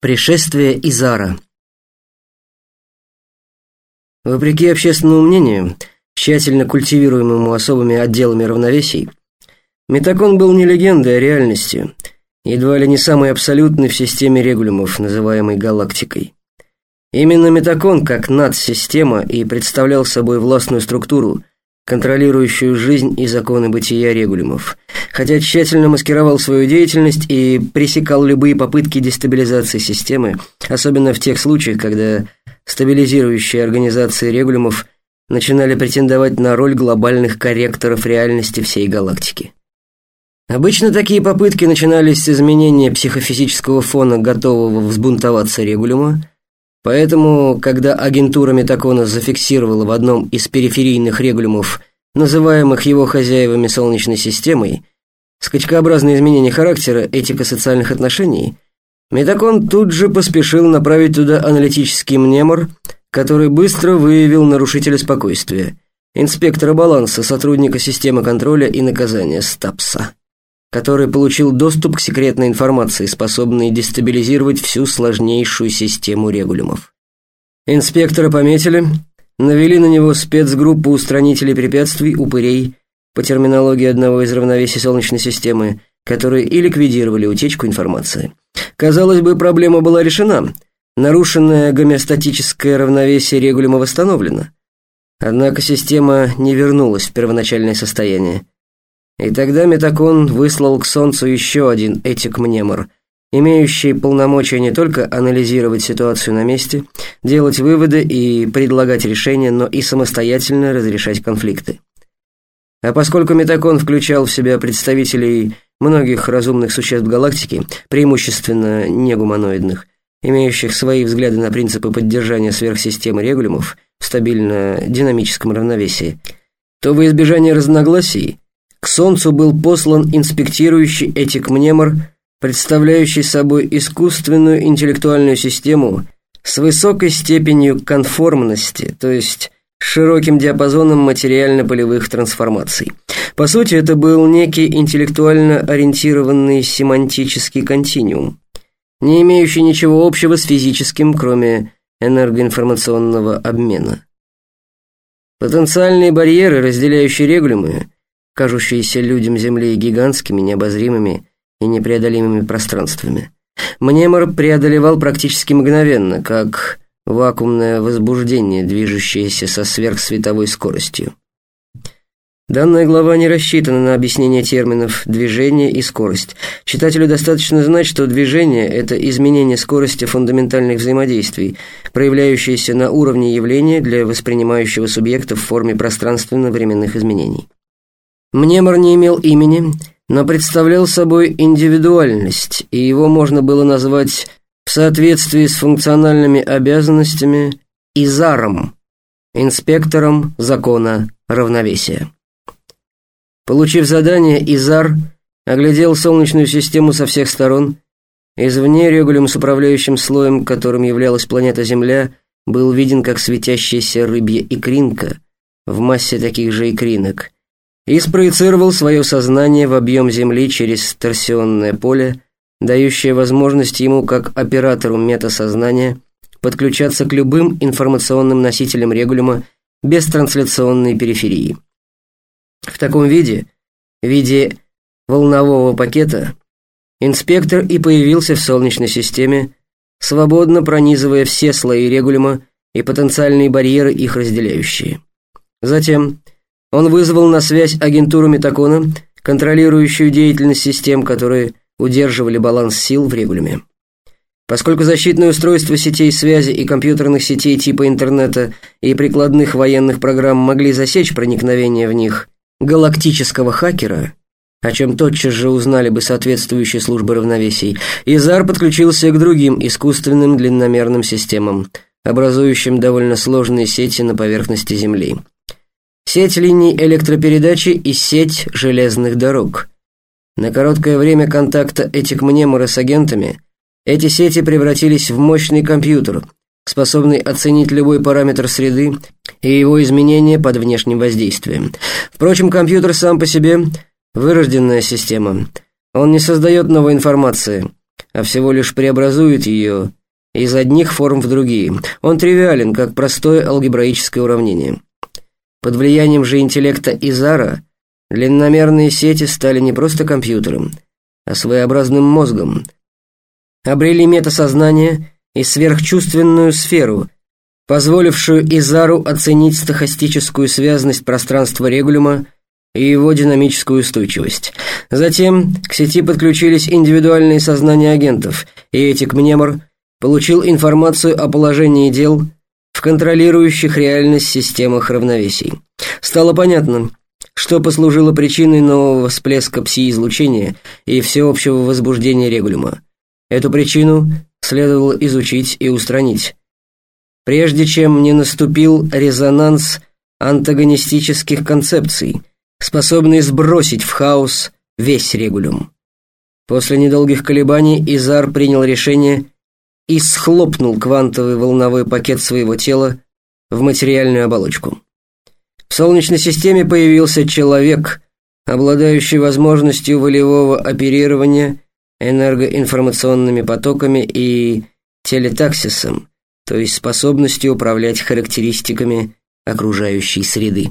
Пришествие Изара Вопреки общественному мнению, тщательно культивируемому особыми отделами равновесий, Метакон был не легендой, а реальностью, едва ли не самый абсолютный в системе регулюмов, называемой галактикой. Именно Метакон, как надсистема, и представлял собой властную структуру, контролирующую жизнь и законы бытия регулюмов, хотя тщательно маскировал свою деятельность и пресекал любые попытки дестабилизации системы, особенно в тех случаях, когда стабилизирующие организации регулюмов начинали претендовать на роль глобальных корректоров реальности всей галактики. Обычно такие попытки начинались с изменения психофизического фона готового взбунтоваться регулюма, Поэтому, когда агентура Метакона зафиксировала в одном из периферийных регулюмов, называемых его хозяевами Солнечной системой, скачкообразные изменения характера этико-социальных отношений, Метакон тут же поспешил направить туда аналитический мнемор, который быстро выявил нарушителя спокойствия, инспектора баланса, сотрудника системы контроля и наказания Стапса который получил доступ к секретной информации, способной дестабилизировать всю сложнейшую систему регулюмов. Инспектора пометили, навели на него спецгруппу устранителей препятствий, упырей, по терминологии одного из равновесий Солнечной системы, которые и ликвидировали утечку информации. Казалось бы, проблема была решена, нарушенное гомеостатическое равновесие регулюма восстановлено. Однако система не вернулась в первоначальное состояние. И тогда Метакон выслал к Солнцу еще один этик-мнемор, имеющий полномочия не только анализировать ситуацию на месте, делать выводы и предлагать решения, но и самостоятельно разрешать конфликты. А поскольку Метакон включал в себя представителей многих разумных существ галактики, преимущественно негуманоидных, имеющих свои взгляды на принципы поддержания сверхсистемы регулюмов в стабильно-динамическом равновесии, то во избежание разногласий к Солнцу был послан инспектирующий этик-мнемор, представляющий собой искусственную интеллектуальную систему с высокой степенью конформности, то есть широким диапазоном материально-полевых трансформаций. По сути, это был некий интеллектуально ориентированный семантический континуум, не имеющий ничего общего с физическим, кроме энергоинформационного обмена. Потенциальные барьеры, разделяющие регулюмы, кажущиеся людям Земли гигантскими, необозримыми и непреодолимыми пространствами. Мнемор преодолевал практически мгновенно, как вакуумное возбуждение, движущееся со сверхсветовой скоростью. Данная глава не рассчитана на объяснение терминов «движение» и «скорость». Читателю достаточно знать, что движение – это изменение скорости фундаментальных взаимодействий, проявляющееся на уровне явления для воспринимающего субъекта в форме пространственно-временных изменений. Мнемор не имел имени, но представлял собой индивидуальность, и его можно было назвать в соответствии с функциональными обязанностями Изаром, инспектором закона равновесия. Получив задание, Изар оглядел Солнечную систему со всех сторон. Извне регулем с управляющим слоем, которым являлась планета Земля, был виден как светящаяся рыбья икринка в массе таких же икринок – и спроецировал свое сознание в объем Земли через торсионное поле, дающее возможность ему, как оператору метасознания, подключаться к любым информационным носителям регулюма без трансляционной периферии. В таком виде, в виде волнового пакета, инспектор и появился в Солнечной системе, свободно пронизывая все слои регулюма и потенциальные барьеры, их разделяющие. Затем он вызвал на связь агентуру Метакона, контролирующую деятельность систем, которые удерживали баланс сил в регулюме. Поскольку защитные устройства сетей связи и компьютерных сетей типа интернета и прикладных военных программ могли засечь проникновение в них галактического хакера, о чем тотчас же узнали бы соответствующие службы равновесий, Изар подключился к другим искусственным длинномерным системам, образующим довольно сложные сети на поверхности Земли сеть линий электропередачи и сеть железных дорог. На короткое время контакта этих мнемора с агентами эти сети превратились в мощный компьютер, способный оценить любой параметр среды и его изменения под внешним воздействием. Впрочем, компьютер сам по себе – вырожденная система. Он не создает новой информации, а всего лишь преобразует ее из одних форм в другие. Он тривиален, как простое алгебраическое уравнение. Под влиянием же интеллекта Изара длинномерные сети стали не просто компьютером, а своеобразным мозгом. Обрели метасознание и сверхчувственную сферу, позволившую Изару оценить стохастическую связность пространства регулюма и его динамическую устойчивость. Затем к сети подключились индивидуальные сознания агентов, и Этик Мнемор получил информацию о положении дел в контролирующих реальность системах равновесий. Стало понятно, что послужило причиной нового всплеска пси-излучения и всеобщего возбуждения регулюма. Эту причину следовало изучить и устранить, прежде чем не наступил резонанс антагонистических концепций, способный сбросить в хаос весь регулюм. После недолгих колебаний Изар принял решение и схлопнул квантовый волновой пакет своего тела в материальную оболочку. В Солнечной системе появился человек, обладающий возможностью волевого оперирования энергоинформационными потоками и телетаксисом, то есть способностью управлять характеристиками окружающей среды.